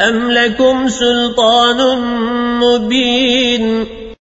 أم لكم سلطان مبين